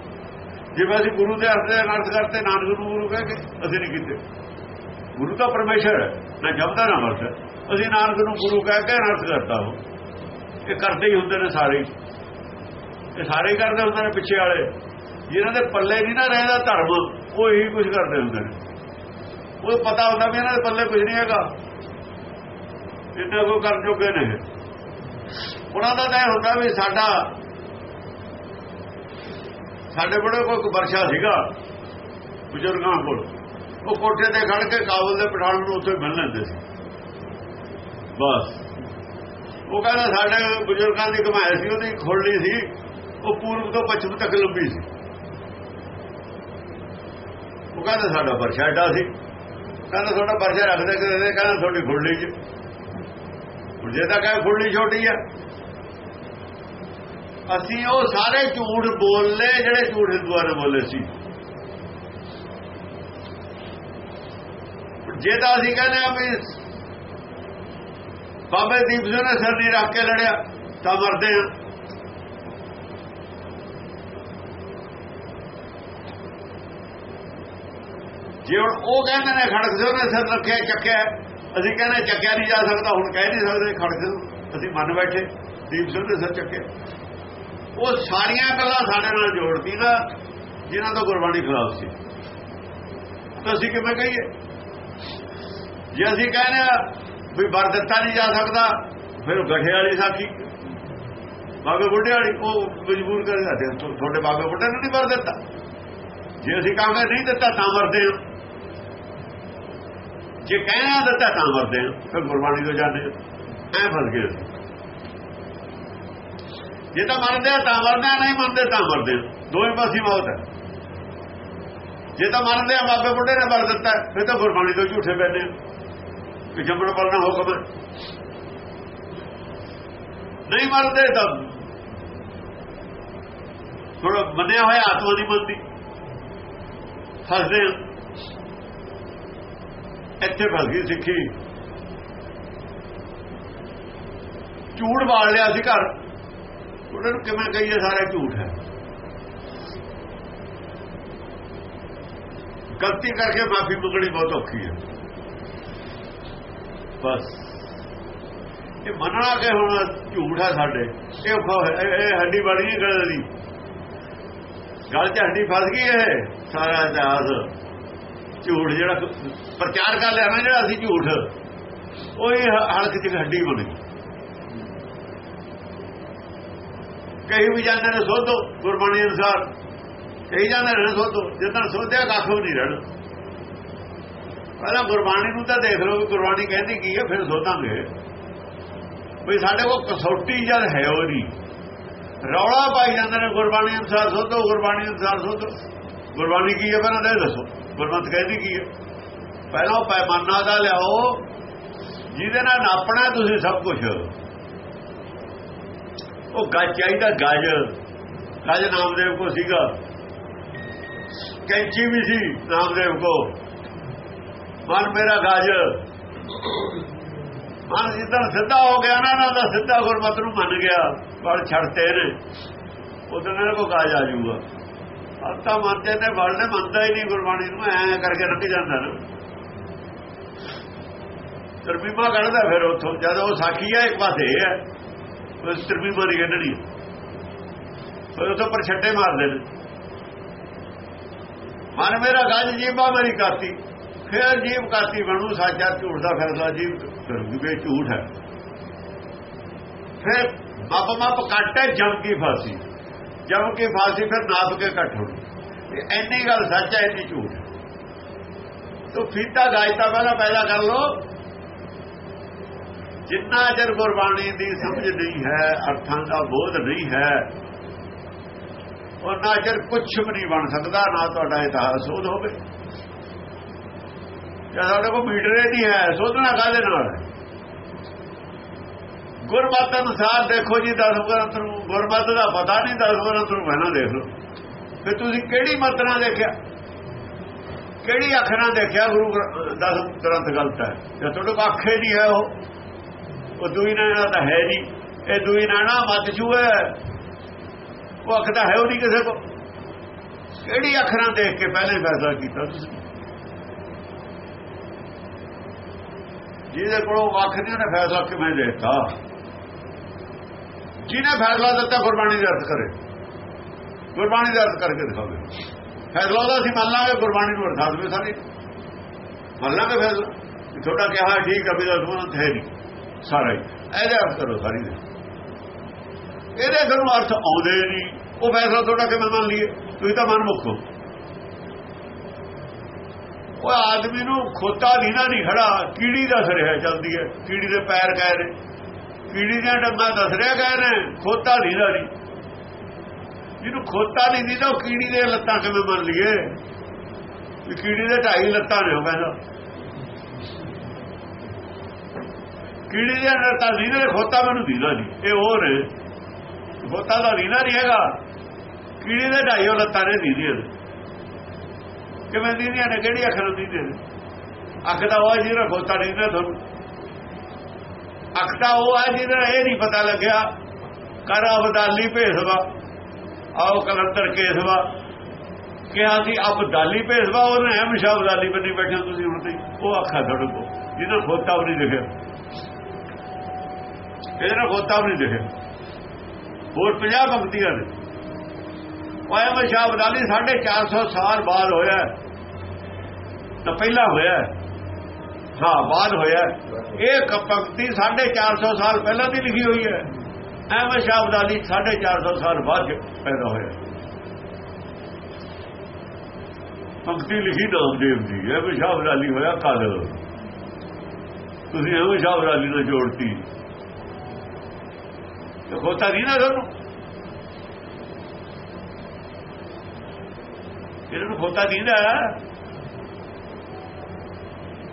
ਜਿਵੇਂ ਅਸੀਂ ਗੁਰੂ ਦੇ ਅਰਥ ਦੇ ਅਨਰਥ ਕਰਤੇ, ਨਾਨਕ ਨੂੰ ਗੁਰੂ ਕਹਿ ਕੇ ਅਸੀਂ ਨਹੀਂ ਕੀਤੇ। ਗੁਰੂ ਤਾਂ ਪਰਮੇਸ਼ਰ ਹੈ ਨਾ ਜਪਦਾ ਨਾ ਵਰਤ। ਅਸੀਂ ਨਾਨਕ ਨੂੰ ਗੁਰੂ ਕਹਿ ਕੇ ਅਨਰਥ ਕਰਤਾ ਉਹ। ਇਹ ਕਰਦੇ ਹੀ ਹੁੰਦੇ ਨੇ ਸਾਰੇ। ਹੀ। ਇਹ ਸਾਰੇ ਹੀ ਕਰਦੇ ਹੁੰਦੇ ਨੇ ਪਿੱਛੇ ਵਾਲੇ। ਜਿਨ੍ਹਾਂ ਦੇ ਪੱਲੇ ਨਹੀਂ ਨਾ ਰਹਿੰਦਾ ਧਰਮ, ਉਹ ਇਹੀ ਕੁਝ ਕਰਦੇ ਹੁੰਦੇ ਨੇ। ਉਹ ਪਤਾ ਹੁੰਦਾ ਵੀ ਇਹਨਾਂ ਦੇ ਪੱਲੇ ਕੁਝ ਨਹੀਂ ਹੈਗਾ। ਜਿੰਨਾ ਕੋ ਕਰ ਜੋਗੇ ਨੇ ਉਹਨਾਂ ਦਾ ਤਾਂ ਇਹ ਹੁੰਦਾ ਵੀ ਸਾਡਾ ਸਾਡੇ ਬੜੇ ਕੋਈ ਵਰਸ਼ਾ ਸੀਗਾ, ਬਜ਼ੁਰਗਾਂ ਕੋਲ। ਉਹ ਕੋਠੇ ਤੇ ਖੜ ਕੇ ਕਾਬਲ ਦੇ ਪਠਾਨ ਨੂੰ ਉੱਥੇ ਮਿਲ ਲੈਂਦੇ ਸੀ। ਬਸ। ਉਹ ਕਹਿੰਦਾ ਸਾਡੇ ਬਜ਼ੁਰਗਾਂ ਦੀ ਕਮਾਈ ਸੀ, ਉਹਦੀ ਖੋਲਣੀ ਸੀ, ਉਹ ਪੂਰਬ ਤੋਂ ਪੱਛਮ ਤੱਕ ਲੰਬੀ ਸੀ। ਉਹ ਕਹਿੰਦਾ ਸਾਡਾ ਵਰਸ਼ਾ ਏਡਾ ਸੀ। ਕਹਿੰਦਾ ਤੁਹਾਡਾ ਵਰਸ਼ਾ ਰੱਖਦੇ ਕਿ ਕਹਿੰਦਾ ਤੁਹਾਡੀ ਖੁੱਲੀ ਚ। ਹੁਣ ਜੇ ਤਾਂ ਕਹੇ ਖੁੱਲੀ ਛੋਟੀ ਆ। ਅਸੀਂ ਉਹ ਸਾਰੇ ਝੂਠ ਬੋਲਲੇ ਜਿਹੜੇ ਝੂਠ ਹਿੰਦੂਆਂ ਨੇ ਬੋਲੇ ਸੀ। ਜੇ ਤਾਂ ਅਸੀਂ ਕਹਿੰਦੇ ਆ ਵੀ ਬਾਬੇ ਦੀਪ ਸਿੰਘ ਨੇ ਸਿਰ ਨਹੀਂ ਰੱਖ ਕੇ ਲੜਿਆ, ਤਾਂ ਮਰਦੇ ਆ ਜੇ ਹੁਣ ਉਹ ਕਹਿੰਦੇ ਨੇ ਖੜਕ ਸਿੰਘ ਨੇ ਸਿਰ ਰੱਖਿਆ, ਚੱਕਿਆ, ਅਸੀਂ ਕਹਿੰਦੇ ਚੱਕਿਆ ਨਹੀਂ ਜਾ ਸਕਦਾ, ਹੁਣ ਕਹਿ ਨਹੀਂ ਸਕਦੇ ਖੜਕ ਸਿੰਘ, ਅਸੀਂ ਮੰਨ ਬੈਠੇ, ਦੀਪ ਸਿੰਘ ਨੇ ਸਿਰ ਚੱਕਿਆ। ਉਹ ਸਾਰੀਆਂ ਗੱਲਾਂ ਸਾਡੇ ਨਾਲ ਜੋੜਦੀ ਨਾ, ਜਿਨ੍ਹਾਂ ਦਾ ਗੁਰਬਾਣੀ ਖਿਲਾਫ ਸੀ। ਤਾਂ ਅਸੀਂ ਕਿਵੇਂ ਕਹੀਏ? ਜੇ ਅਸੀਂ ਕਹਿੰਦੇ ਆ ਵੀ ਵਰ ਦਿੱਤਾ ਨਹੀਂ ਜਾ ਸਕਦਾ, ਫਿਰ ਗਠੇ ਵਾਲੀ ਸਾਖੀ, ਬਾਬੇ ਬੁੱਢੇ ਵਾਲੀ, ਉਹ ਮਜਬੂਰ ਕਰ ਦਿੰਦੇ ਤੁਹਾਡੇ ਬਾਬੇ ਬੁੱਢੇ ਨੂੰ ਨਹੀਂ ਵਰ ਦਿੱਤਾ। ਜੇ ਅਸੀਂ ਕਹਾਂਗੇ ਨਹੀਂ ਦਿੱਤਾ ਤਾਂ ਵਰਦੇ ਹਾਂ। ਜੇ ਕਹਿਣਾ ਦਿੱਤਾ ਤਾਂ ਵਰਦੇ ਹਾਂ, ਫਿਰ ਗੁਰਬਾਣੀ ਤੋਂ ਜਾਂਦੇ ਐ ਫਸ ਗਏ ਜੇ ਤਾਂ ਮੰਨਦੇ ਆ, ਤਾਂ ਮਰਦੇ ਆ ਨਹੀਂ ਮੰਨਦੇ ਤਾਂ ਮਰਦੇ ਆ। ਦੋਵੇਂ ਪਾਸੇ ਮੌਤ ਹੈ। ਜੇ ਤਾਂ ਮੰਨਦੇ ਆ, ਬਾਬੇ ਬੁੱਢੇ ਨੇ ਮਰ ਦਿੱਤਾ ਫਿਰ ਤਾਂ ਗੁਰਬਾਣੀ ਤੋਂ ਝੂਠੇ ਪੈਂਦੇ ਆ। ਕਿ ਜੰਮਣ ਪਰਨਾ ਹੁਕਮ ਹੈ ਨਹੀਂ ਮਰਦੇ ਤਾਂ ਥੋੜਾ ਮੰਨਿਆ ਹੋਇਆ ਆਤਮਾ ਦੀ ਮੰਨਦੀ। ਫਸਦੇ ਆ। ਇੱਥੇ ਫਸ ਗਈ ਸਿੱਖੀ। ਝੂਠ ਬਾਲ ਲਿਆ ਸੀ ਘਰ। ਉਹਨਾਂ ਨੂੰ ਕਿਵੇਂ ਕਹੀਏ ਸਾਰਾ ਝੂਠ ਹੈ। ਗਲਤੀ ਕਰਕੇ ਮਾਫੀ ਮੰਗਣੀ ਬਹੁਤ ਔਖੀ ਹੈ। ਬਸ। ਇਹ ਮੰਨਣਾ ਕਿ ਹੁਣ ਝੂਠ ਹੈ ਸਾਡੇ, ਇਹ ਇਹ ਹੱਡੀ ਬਣੀ ਹੈ ਗੱਲ ਦੀ। ਗੱਲ 'ਚ ਹੱਡੀ ਫਸ ਗਈ ਇਹ, ਸਾਰਾ ਇਤਿਹਾਸ। ਝੂਠ ਜਿਹੜਾ ਪ੍ਰਚਾਰ ਕਰ ਲਿਆ ਨਾ ਜਿਹੜਾ ਅਸੀਂ ਝੂਠ, ਉਹ ਹੀ ਹ- ਹਲਕ 'ਚ ਹੱਡੀ ਬਣੀ। ਕਹੀ ਵੀ ਜਾਂਦੇ ਨੇ ਸੋਧੋ, ਗੁਰਬਾਣੀ ਅਨੁਸਾਰ। ਕਹੀ ਜਾਂਦੇ ਨੇ ਸੋਧੋ ਜਿੱਦਾਂ ਸੋਧਿਆ ਕੱਖ ਵੀ ਨਹੀਂ ਰਹਿਣਾ। ਪਹਿਲਾਂ ਗੁਰਬਾਣੀ ਨੂੰ ਤਾਂ ਦੇਖ ਲਓ ਵੀ ਗੁਰਬਾਣੀ ਕਹਿੰਦੀ ਕੀ ਹੈ, ਫਿਰ ਸੋਧਾਂਗੇ। ਵੀ ਸਾਡੇ ਕੋਲ ਕਸੌਟੀ ਜਦ ਹੈ ਉਹ ਨਹੀਂ। ਰੌਲਾ ਪਾਈ ਜਾਂਦੇ ਨੇ ਗੁਰਬਾਣੀ ਅਨੁਸਾਰ ਸੋਧੋ, ਗੁਰਬਾਣੀ ਅਨੁਸਾਰ ਸੋਧੋ। ਗੁਰਬਾਣੀ ਕੀ ਹੈ ਪਹਿਲਾਂ ਇਹ ਦੱਸੋ, ਗੁਰਮਤ ਕਹਿੰਦੀ ਕੀ ਹੈ। ਪਹਿਲਾਂ ਉਹ ਪੈਮਾਨਾ ਦਾ ਲਿਆਓ, ਜਿਹਦੇ ਨਾਲ ਨਾਪਣਾ ਤੁਸੀਂ ਸਭ ਕੁਝ ਉਹ ਗੱਜ ਚਾਹੀਦਾ ਗੱਜ। ਗੱਜ ਨਾਮਦੇਵ ਕੋ ਸੀਗਾ। ਕੈਂਚੀ ਵੀ ਸੀ ਨਾਮਦੇਵ ਕੋ। ਮਨ ਮੇਰਾ ਗੱਜ। ਮਨ ਜਿੱਦਾਂ ਸਿੱਧਾ ਹੋ ਗਿਆ ਨਾ ਨਾ ਦਾ ਸਿੱਧਾ ਗੁਰਮਤ ਨੂੰ ਮੰਨ ਗਿਆ। ਪਰ ਛੱਡਤੇ ਨੇ। ਉਦੋਂ ਇਹਨਾਂ ਕੋ ਕਾਜ ਆ ਜਾਊਗਾ। ਆਤਾ ਮੰਨਦੇ ਨੇ ਵੜ ਨੇ ਮੰਨਦਾ ਹੀ ਨਹੀਂ ਗੁਰਬਾਣੀ ਨੂੰ, ਐ ਕਰਕੇ ਰੱਖ ਜਾਂਦਾ ਨਾ। ਤਰਬੀਮਾ ਕੱਢਦਾ ਫਿਰ ਉੱਥੋਂ। ਜਦ ਉਹ ਸਾਖੀ ਹੈ ਇੱਕ ਪਾਸੇ ਇਹ ਹੈ ਉਹ ਤਰਬੀਮਾ ਨਹੀਂ ਕੱਢਣੀ ਫਿਰ ਉੱਥੋਂ ਪਰ ਛੱਟੇ ਮਾਰਦੇ ਨੇ। ਮਨ ਮੇਰਾ ਗੱਜ ਜੀਬਾ ਮੇਰੀ ਕਰਤੀ ਫਿਰ ਜੀਵ ਕਰਤੀ ਬਣੂ, ਸੱਚਾ ਝੂਠ ਦਾ ਫੈਸਲਾ ਜੀਵ ਕਰੂਗੀ, ਵੀ ਝੂਠ ਹੈ। ਫਿਰ ਮੱਪ ਮੱਪ ਕੱਟ ਹੈ, ਜਮ ਕੀ ਫਾਸੀ। ਜਮ ਕੀ ਫਾਸੀ ਫਿਰ ਨਾਪ ਕੇ ਕੱਟ ਹੋਣੀ। ਇਹ ਐਨੀ ਗੱਲ ਸੱਚ ਹੈ, ਇੰਨੀ ਝੂਠ ਹੈ। ਤੋ ਫੀਤਾ ਗਾਇਤਾ ਪਹਿਲਾਂ ਪਹਿਲਾਂ ਕਰ ਲੋ ਜਿੰਨਾ ਚਿਰ ਗੁਰਬਾਣੀ ਦੀ ਸਮਝ ਨਹੀਂ ਹੈ, ਅਰਥਾਂ ਦਾ ਬੋਧ ਨਹੀਂ ਹੈ ਉਹ ਨਾ ਚਿਰ ਕੁਝ ਵੀ ਨਹੀਂ ਬਣ ਸਕਦਾ, ਨਾ ਤੁਹਾਡਾ ਇਤਿਹਾਸ ਸੋਧ ਹੋਵੇ। ਜੇ ਸਾਡੇ ਕੋਲ ਮੀਟਰ ਨਹੀਂ ਹੈ, ਸੋਧਣਾ ਕਾਹਦੇ ਨਾਲ? ਹੈ ਅਨੁਸਾਰ ਦੇਖੋ ਜੀ, ਦਸ ਗ੍ਰੰਥ ਨੂੰ, ਗੁਰਮਤਿ ਦਾ ਪਤਾ ਨਹੀਂ, ਦਸ ਗ੍ਰੰਥ ਨੂੰ ਪਹਿਲਾਂ ਦੇਖ ਲਓ। ਫਿਰ ਤੁਸੀਂ ਕਿਹੜੀ ਮਤਨਾ ਦੇਖਿਆ? ਕਿਹੜੀ ਅੱਖ ਨਾਲ ਦੇਖਿਆ ਗੁਰੂ ਦਸ ਗ੍ਰੰਥ ਗਲਤ ਹੈ? ਜੇ ਤੁਹਾਡੇ ਕੋਲ ਅੱਖੇ ਨਹੀਂ ਹੈ ਉਹ। ਉਹ ਦੂਈ ਨੈਣਾ ਤਾਂ ਹੈ ਨਹੀਂ। ਇਹ ਦੂਈ ਨਾਣਾ ਮੱਤ ਛੂ ਹੈ। ਉਹ ਅੱਖ ਤਾਂ ਹੈ ਉਹ ਨਹੀਂ ਕਿਸੇ ਕੋ ਕਿਹੜੀ ਅੱਖਰਾਂ ਦੇਖ ਕੇ ਪਹਿਲੇ ਫੈਸਲਾ ਕੀਤਾ ਤੁਸੀਂ? ਜਿਹਦੇ ਕੋਲੋਂ ਅੱਖ ਨਹੀਂ, ਉਹਨੇ ਫੈਸਲਾ ਕਿਵੇਂ ਦੇਤਾ ਜਿਹਨੇ ਫੈਸਲਾ ਦਿੱਤਾ, ਗੁਰਬਾਣੀ ਦਾ ਅਰਥ ਕਰੇ। ਗੁਰਬਾਣੀ ਦਾ ਅਰਥ ਕਰਕੇ ਦਿਖਾਵੇ। ਫੈਸਲਾ ਉਹਦਾ ਅਸੀਂ ਮੰਨ ਲਾਂਗੇ, ਗੁਰਬਾਣੀ ਨੂੰ ਅਰਥਾਤ ਵੀ ਸਾਰੀ ਮੰਨ ਲਾਂਗੇ ਫੈਸਲਾ। ਤੁਹਾਡਾ ਕਿਹਾ ਠੀਕ ਹੈ, ਵੀ ਦਾ ਸੁਣਨ ਹੈ ਨਹੀਂ। ਸਾਰਾ ਹੀ। ਇਹਦੇ ਅਰਥ ਕਰੋ ਸਾਰੀ ਦੇ। ਇਹਦੇ ਫਿਰ ਅਰਥ ਆਉਂਦੇ ਨਹੀਂ। ਉਹ ਫੈਸਲਾ ਤੁਹਾਡਾ ਕਿਵੇਂ ਮੰਨ ਲਈਏ? ਤੁਸੀਂ ਤਾਂ ਮਨ ਮੁੱਖੋ ਉਹ ਆਦਮੀ ਨੂੰ ਖੋਤਾ ਨੀਨਾ ਨਹੀਂ ਖੜਾ। ਕੀੜੀ ਦੱਸ ਰਿਹਾ ਚੱਲਦੀ ਹੈ। ਕੀੜੀ ਦੇ ਪੈਰ ਕਹਿ ਰਹੇ ਕੀੜੀ ਦੀਆਂ ਡੰਗਾਂ ਦੱਸ ਰਿਹਾ ਕਹਿ ਰਹੇ ਖੋਤਾ ਨੀਨਾ ਨਹੀਂ। ਜਿਹਨੂੰ ਖੋਤਾ ਨਹੀਂ ਦੀਦਾ ਉਹ ਕੀੜੀ ਦੇ ਲੱਤਾਂ ਕਿਵੇਂ ਮੰਨ ਲਈਏ? ਵੀ ਕੀੜੀ ਦੇ ਢਾਈ ਲੱਤਾਂ ਨੇ ਉਹ ਕਹਿੰਦਾ। ਕੀੜੀ ਦੇ ਲੱਤਾਂ ਦੀਦੇ ਖੋਤਾ ਮੈਨੂੰ ਦੀਦਾ ਨਹੀਂ। ਇਹ ਹੋਰ ਖੋਤਾ ਦਾ ਨੀਨਾ ਨਹੀਂ ਹੈਗਾ। ਕੀੜੀ ਦੇ ਢਾਈ ਲੱਤਾਂ ਨੇ ਦੀਦੀਆਂ ਕਿਵੇਂ ਦੀਦੀਆਂ ਨੇ? ਕਿਹੜੀ ਅੱਖ ਨੂੰ ਦੀਦੇ ਅੱਖ ਦਾ ਉਹ ਜਿਹੜਾ ਖੋਤਾ ਨਹੀਂ ਨਾ ਤੁਹਾਨੂੰ। ਅੱਖ ਦਾ ਉਹ ਹੈ ਜਿਹਦਾ ਇਹ ਨਹੀਂ ਪਤਾ ਲੱਗਿਆ। ਕਰ ਅਬਦਾਲੀ ਭੇਸਵਾ। ਆਓ ਕਲੰਦਰ ਕੇਸਵਾ। ਕਿਹਾ ਸੀ ਅਬਦਾਲੀ ਭੇਸਵਾ, ਉਹਨੇ ਹਮੇਸ਼ਾ ਅਬਦਾਲੀ ਬੰਨੀ ਬੈਠੇ ਤੁਸੀਂ ਹੁਣ ਤੇ। ਉਹ ਅੱਖਾਂ ਤੁਹਾਡੇ ਕੋ ਜਿਹਦਾ ਖੋਤਾ ਵੀ ਨਹੀਂ ਦਿਖਿਆ ਇਹਦੇ ਨਾਲ ਖੋਤਾ ਵੀ ਨਹੀਂ ਦੇਖਿਆ ਹੋਰ 50 ਪੰਕਤੀਆਂ ਨੇ। ਉਹ ਹਮੇਸ਼ਾ ਅਬਦਾਲੀ 450 ਸਾਲ ਬਾਅਦ ਹੋਇਆ ਤਾਂ ਪਹਿਲਾਂ ਹੋਇਆ ਹਾਂ। ਬਾਅਦ ਹੋਇਆ ਇਹ ਪੰਕਤੀ 450 ਸਾਲ ਪਹਿਲਾਂ ਦੀ ਲਿਖੀ ਹੋਈ ਹੈ। ਅਹਿਮਦ ਸ਼ਾਹ ਅਬਦਾਲੀ 450 ਸਾਲ ਬਾਅਦ ਪੈਦਾ ਹੋਇਆ ਪੰਕਤੀ ਲਿਖੀ ਨਾਮਦੇਵ ਜੀ ਅਹਿਮਦ ਸ਼ਾਹ ਅਬਦਾਲੀ ਹੋਇਆ ਕੱਲ ਤੁਸੀਂ ਅਹਿਮਦ ਸ਼ਾਹ ਅਬਦਾਲੀ ਨਾਲ ਜੋੜਤੀ। ਤੇ ਖੋਤਾ ਨਹੀਂ ਨਾ ਤੁਹਾਨੂੰ ਇਹਨਾਂ ਨੂੰ ਖੋਤਾ ਨਹੀਂ ਦਾ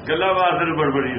ਗੱਲਾਂ ਬਾਤ ਨੂੰ ਬੜਬੜੀ